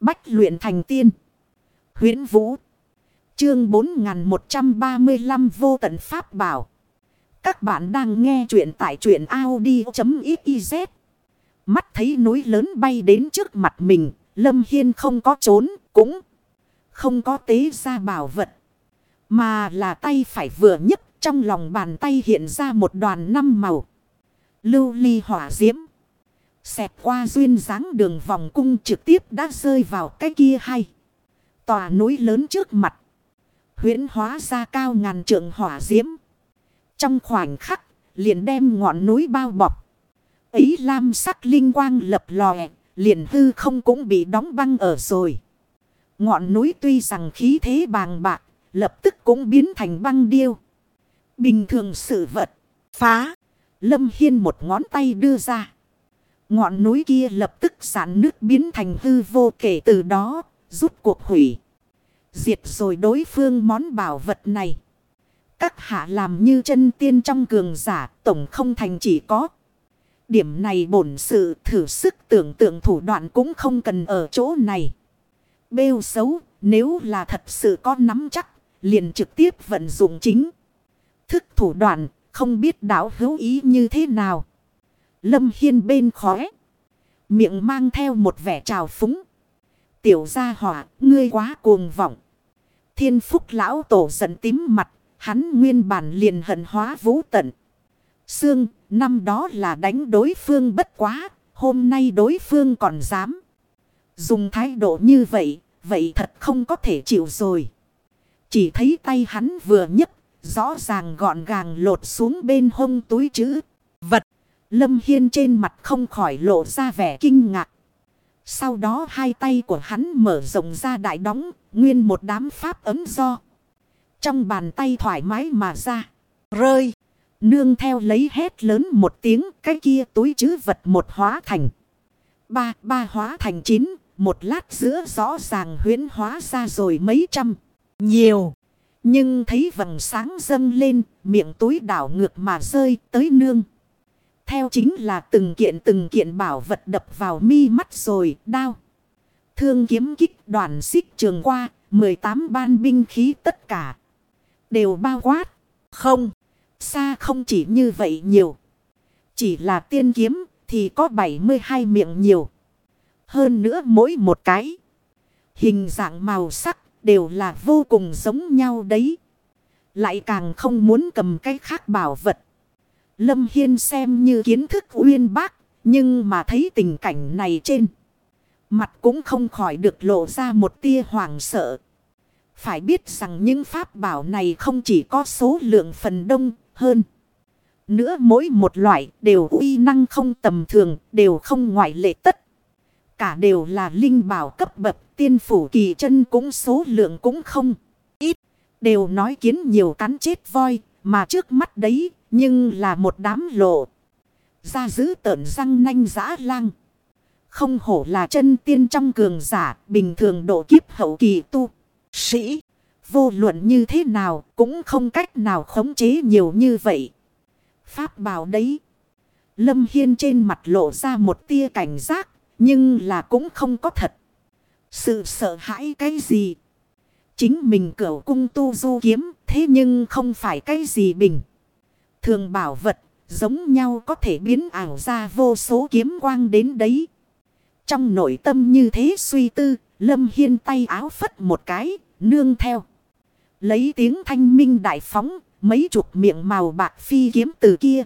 Bách luyện thành tiên. huyễn Vũ. Chương 4135 vô tận pháp bảo. Các bạn đang nghe truyện tại truyện Audi.xyz. Mắt thấy núi lớn bay đến trước mặt mình. Lâm Hiên không có trốn, cũng không có tế ra bảo vật. Mà là tay phải vừa nhấc, trong lòng bàn tay hiện ra một đoàn năm màu. Lưu ly hỏa diễm. Xẹt qua duyên dáng đường vòng cung trực tiếp đã rơi vào cái kia hay. Tòa núi lớn trước mặt. huyễn hóa ra cao ngàn trượng hỏa diễm. Trong khoảnh khắc, liền đem ngọn núi bao bọc. Ấy lam sắc linh quang lập lòe. Liền hư không cũng bị đóng băng ở rồi. Ngọn núi tuy rằng khí thế bàng bạc. Lập tức cũng biến thành băng điêu. Bình thường sự vật. Phá. Lâm Hiên một ngón tay đưa ra. Ngọn núi kia lập tức giãn nước biến thành hư vô kể từ đó, rút cuộc hủy. Diệt rồi đối phương món bảo vật này. Các hạ làm như chân tiên trong cường giả, tổng không thành chỉ có. Điểm này bổn sự thử sức tưởng tượng thủ đoạn cũng không cần ở chỗ này. Bêu xấu, nếu là thật sự có nắm chắc, liền trực tiếp vận dụng chính. Thức thủ đoạn, không biết đảo hữu ý như thế nào. Lâm Hiên bên khóe. Miệng mang theo một vẻ trào phúng. Tiểu gia hỏa, ngươi quá cuồng vọng. Thiên phúc lão tổ giận tím mặt. Hắn nguyên bản liền hận hóa vũ tận. Sương, năm đó là đánh đối phương bất quá. Hôm nay đối phương còn dám. Dùng thái độ như vậy, vậy thật không có thể chịu rồi. Chỉ thấy tay hắn vừa nhấc Rõ ràng gọn gàng lột xuống bên hông túi chữ. Lâm Hiên trên mặt không khỏi lộ ra vẻ kinh ngạc. Sau đó hai tay của hắn mở rộng ra đại đóng. Nguyên một đám pháp ấm do. Trong bàn tay thoải mái mà ra. Rơi. Nương theo lấy hét lớn một tiếng. Cái kia túi chữ vật một hóa thành. Ba. Ba hóa thành chín. Một lát giữa rõ ràng huyến hóa ra rồi mấy trăm. Nhiều. Nhưng thấy vầng sáng dâng lên, miệng túi đảo ngược mà rơi tới nương. Theo chính là từng kiện từng kiện bảo vật đập vào mi mắt rồi, đao. Thương kiếm kích đoàn xích trường qua, 18 ban binh khí tất cả. Đều bao quát. Không, xa không chỉ như vậy nhiều. Chỉ là tiên kiếm thì có 72 miệng nhiều. Hơn nữa mỗi một cái. Hình dạng màu sắc đều là vô cùng giống nhau đấy. Lại càng không muốn cầm cái khác bảo vật. Lâm Hiên xem như kiến thức uyên bác. Nhưng mà thấy tình cảnh này trên. Mặt cũng không khỏi được lộ ra một tia hoàng sợ. Phải biết rằng những pháp bảo này không chỉ có số lượng phần đông hơn. Nữa mỗi một loại đều uy năng không tầm thường, đều không ngoại lệ tất. Cả đều là linh bảo cấp bậc tiên phủ kỳ chân cũng số lượng cũng không ít. Đều nói kiến nhiều cắn chết voi mà trước mắt đấy, nhưng là một đám lộ. Ra giữ tợn răng nanh giã lang. Không hổ là chân tiên trong cường giả, bình thường độ kiếp hậu kỳ tu. Sĩ vô luận như thế nào, cũng không cách nào khống chế nhiều như vậy. Pháp bảo đấy. Lâm Hiên trên mặt lộ ra một tia cảnh giác, nhưng là cũng không có thật. Sự sợ hãi cái gì? Chính mình cửu cung tu du kiếm thế nhưng không phải cái gì bình. Thường bảo vật giống nhau có thể biến ảo ra vô số kiếm quang đến đấy. Trong nội tâm như thế suy tư, Lâm Hiên tay áo phất một cái, nương theo. Lấy tiếng thanh minh đại phóng, mấy chục miệng màu bạc phi kiếm từ kia.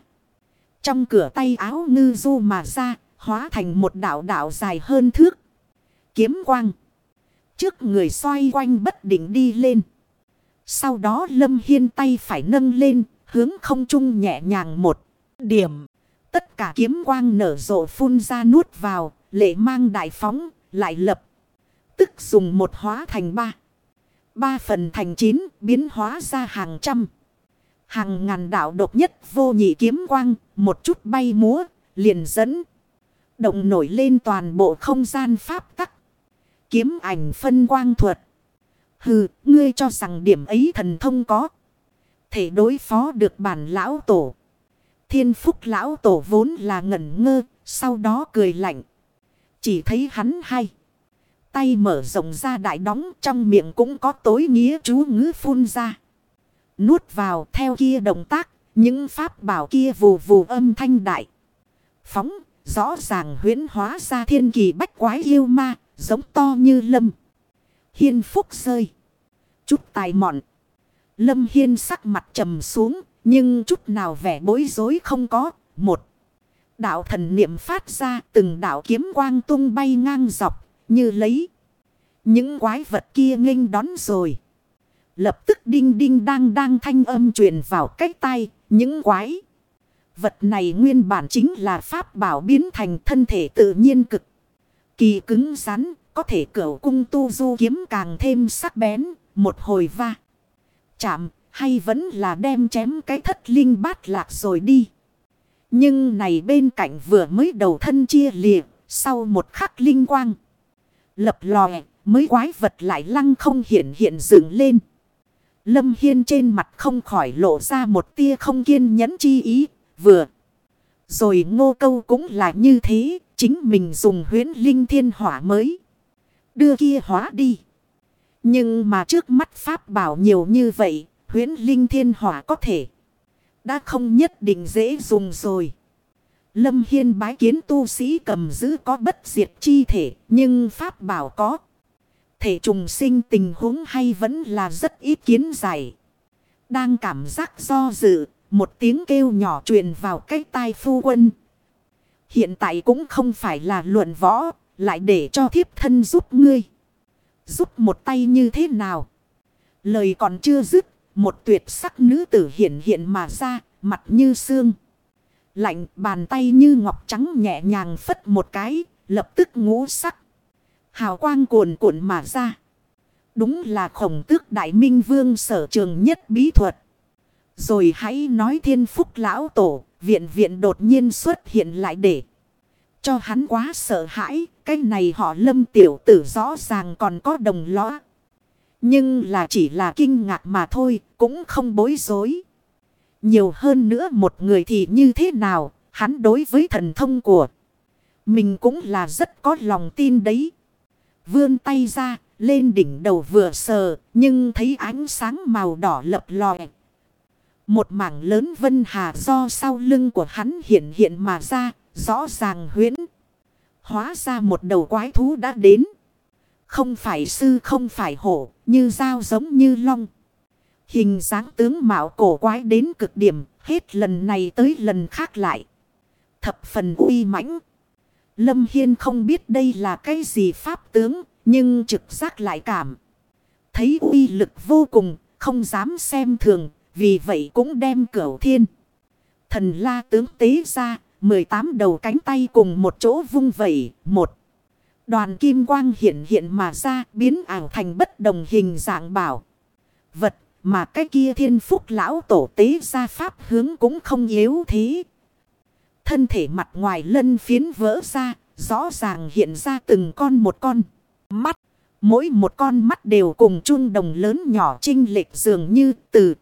Trong cửa tay áo ngư du mà ra, hóa thành một đảo đảo dài hơn thước. Kiếm quang. Trước người xoay quanh bất định đi lên. Sau đó Lâm Hiên tay phải nâng lên, hướng không trung nhẹ nhàng một điểm. Tất cả kiếm quang nở rộ phun ra nuốt vào, lệ mang đại phóng, lại lập. Tức dùng một hóa thành ba. Ba phần thành chín, biến hóa ra hàng trăm. Hàng ngàn đạo độc nhất vô nhị kiếm quang, một chút bay múa, liền dẫn. Động nổi lên toàn bộ không gian pháp tắc. Kiếm ảnh phân quang thuật. Hừ, ngươi cho rằng điểm ấy thần thông có. Thể đối phó được bản lão tổ. Thiên phúc lão tổ vốn là ngẩn ngơ, sau đó cười lạnh. Chỉ thấy hắn hay. tay mở rộng ra đại đóng trong miệng cũng có tối nghĩa chú ngữ phun ra. Nuốt vào theo kia động tác, những pháp bảo kia vù vù âm thanh đại. Phóng, rõ ràng huyễn hóa ra thiên kỳ bách quái yêu ma, giống to như lâm. Hiên phúc rơi. Chút tài mọn. Lâm Hiên sắc mặt trầm xuống, nhưng chút nào vẻ bối rối không có. Một. Đạo thần niệm phát ra từng đạo kiếm quang tung bay ngang dọc, như lấy. Những quái vật kia nghênh đón rồi. Lập tức đinh đinh đang đang thanh âm truyền vào cách tay, những quái. Vật này nguyên bản chính là pháp bảo biến thành thân thể tự nhiên cực. Kỳ cứng rắn, có thể cửu cung tu du kiếm càng thêm sắc bén, một hồi va. Chạm, hay vẫn là đem chém cái thất linh bát lạc rồi đi. Nhưng này bên cạnh vừa mới đầu thân chia lìa, sau một khắc linh quang. Lập lòe, mới quái vật lại lăng không hiện hiện dựng lên. Lâm Hiên trên mặt không khỏi lộ ra một tia không kiên nhẫn chi ý, vừa. Rồi ngô câu cũng là như thế, chính mình dùng huyến linh thiên hỏa mới. Đưa kia hóa đi. Nhưng mà trước mắt Pháp bảo nhiều như vậy, huyến linh thiên hỏa có thể. Đã không nhất định dễ dùng rồi. Lâm Hiên bái kiến tu sĩ cầm giữ có bất diệt chi thể, nhưng Pháp bảo có. Thể trùng sinh tình huống hay vẫn là rất ít kiến giải. Đang cảm giác do dự, một tiếng kêu nhỏ truyền vào cái tai phu quân. Hiện tại cũng không phải là luận võ, lại để cho thiếp thân giúp ngươi. Giúp một tay như thế nào? Lời còn chưa dứt, một tuyệt sắc nữ tử hiện hiện mà ra, mặt như xương. Lạnh bàn tay như ngọc trắng nhẹ nhàng phất một cái, lập tức ngũ sắc. Hào quang cuồn cuộn mà ra. Đúng là khổng tước đại minh vương sở trường nhất bí thuật. Rồi hãy nói thiên phúc lão tổ, viện viện đột nhiên xuất hiện lại để. Cho hắn quá sợ hãi, cái này họ lâm tiểu tử rõ ràng còn có đồng lõa. Nhưng là chỉ là kinh ngạc mà thôi, cũng không bối rối. Nhiều hơn nữa một người thì như thế nào, hắn đối với thần thông của mình cũng là rất có lòng tin đấy. Vươn tay ra, lên đỉnh đầu vừa sờ, nhưng thấy ánh sáng màu đỏ lập lòe. Một mảng lớn vân hà do sau lưng của hắn hiện hiện mà ra, rõ ràng huyễn. Hóa ra một đầu quái thú đã đến. Không phải sư không phải hổ, như dao giống như long. Hình dáng tướng mạo cổ quái đến cực điểm, hết lần này tới lần khác lại. Thập phần uy mãnh. Lâm Hiên không biết đây là cái gì pháp tướng, nhưng trực giác lại cảm. Thấy uy lực vô cùng, không dám xem thường, vì vậy cũng đem cửu thiên. Thần la tướng tế ra, 18 đầu cánh tay cùng một chỗ vung vẩy, một. Đoàn kim quang hiện hiện mà ra biến ảo thành bất đồng hình dạng bảo. Vật mà cái kia thiên phúc lão tổ tế ra pháp hướng cũng không yếu thế. Thân thể mặt ngoài lân phiến vỡ ra, rõ ràng hiện ra từng con một con. Mắt, mỗi một con mắt đều cùng chung đồng lớn nhỏ trinh lệch dường như từ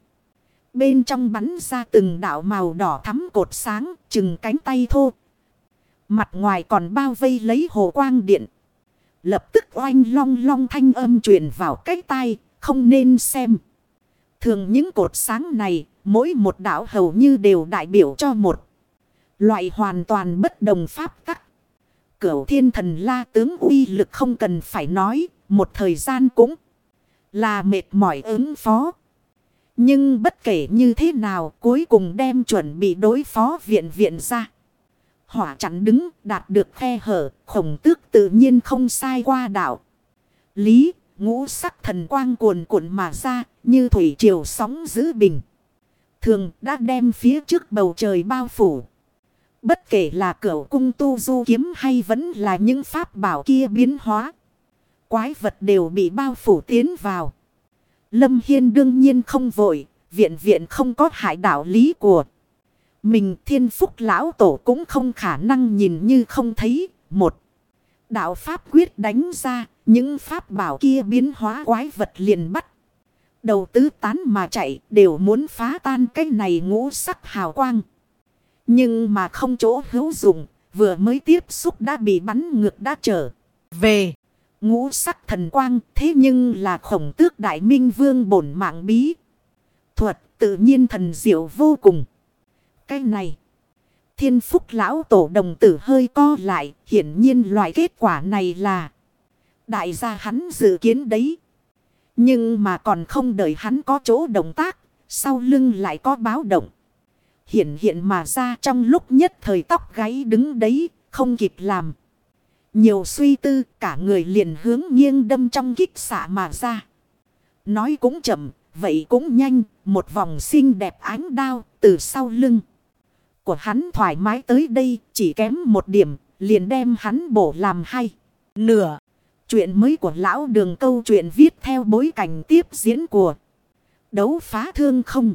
Bên trong bắn ra từng đạo màu đỏ thắm cột sáng, chừng cánh tay thô. Mặt ngoài còn bao vây lấy hồ quang điện. Lập tức oanh long long thanh âm truyền vào cái tay, không nên xem. Thường những cột sáng này, mỗi một đạo hầu như đều đại biểu cho một loại hoàn toàn bất đồng pháp tắc. Cửu thiên thần la tướng uy lực không cần phải nói, một thời gian cũng là mệt mỏi ứng phó. Nhưng bất kể như thế nào, cuối cùng đem chuẩn bị đối phó viện viện ra. Hỏa chắn đứng, đạt được khe hở, khổng tước tự nhiên không sai qua đảo. Lý, ngũ sắc thần quang cuồn cuộn mà ra, như thủy triều sóng giữ bình. Thường đã đem phía trước bầu trời bao phủ. Bất kể là cửa cung tu du kiếm hay vẫn là những pháp bảo kia biến hóa. Quái vật đều bị bao phủ tiến vào. Lâm Hiên đương nhiên không vội, viện viện không có hại đạo lý của. Mình thiên phúc lão tổ cũng không khả năng nhìn như không thấy. Một, đạo pháp quyết đánh ra, những pháp bảo kia biến hóa quái vật liền bắt. Đầu tứ tán mà chạy đều muốn phá tan cái này ngũ sắc hào quang. Nhưng mà không chỗ hữu dụng, vừa mới tiếp xúc đã bị bắn ngược đã trở về. Ngũ sắc thần quang, thế nhưng là khổng tước đại minh vương bổn mạng bí. Thuật tự nhiên thần diệu vô cùng. Cái này. Thiên phúc lão tổ đồng tử hơi co lại. Hiển nhiên loại kết quả này là. Đại gia hắn dự kiến đấy. Nhưng mà còn không đợi hắn có chỗ động tác. Sau lưng lại có báo động. Hiện hiện mà ra trong lúc nhất thời tóc gáy đứng đấy. Không kịp làm. Nhiều suy tư cả người liền hướng nghiêng đâm trong kích xạ mà ra. Nói cũng chậm, vậy cũng nhanh, một vòng xinh đẹp ánh đao từ sau lưng. Của hắn thoải mái tới đây, chỉ kém một điểm, liền đem hắn bổ làm hay. Nửa, chuyện mới của lão đường câu chuyện viết theo bối cảnh tiếp diễn của đấu phá thương không.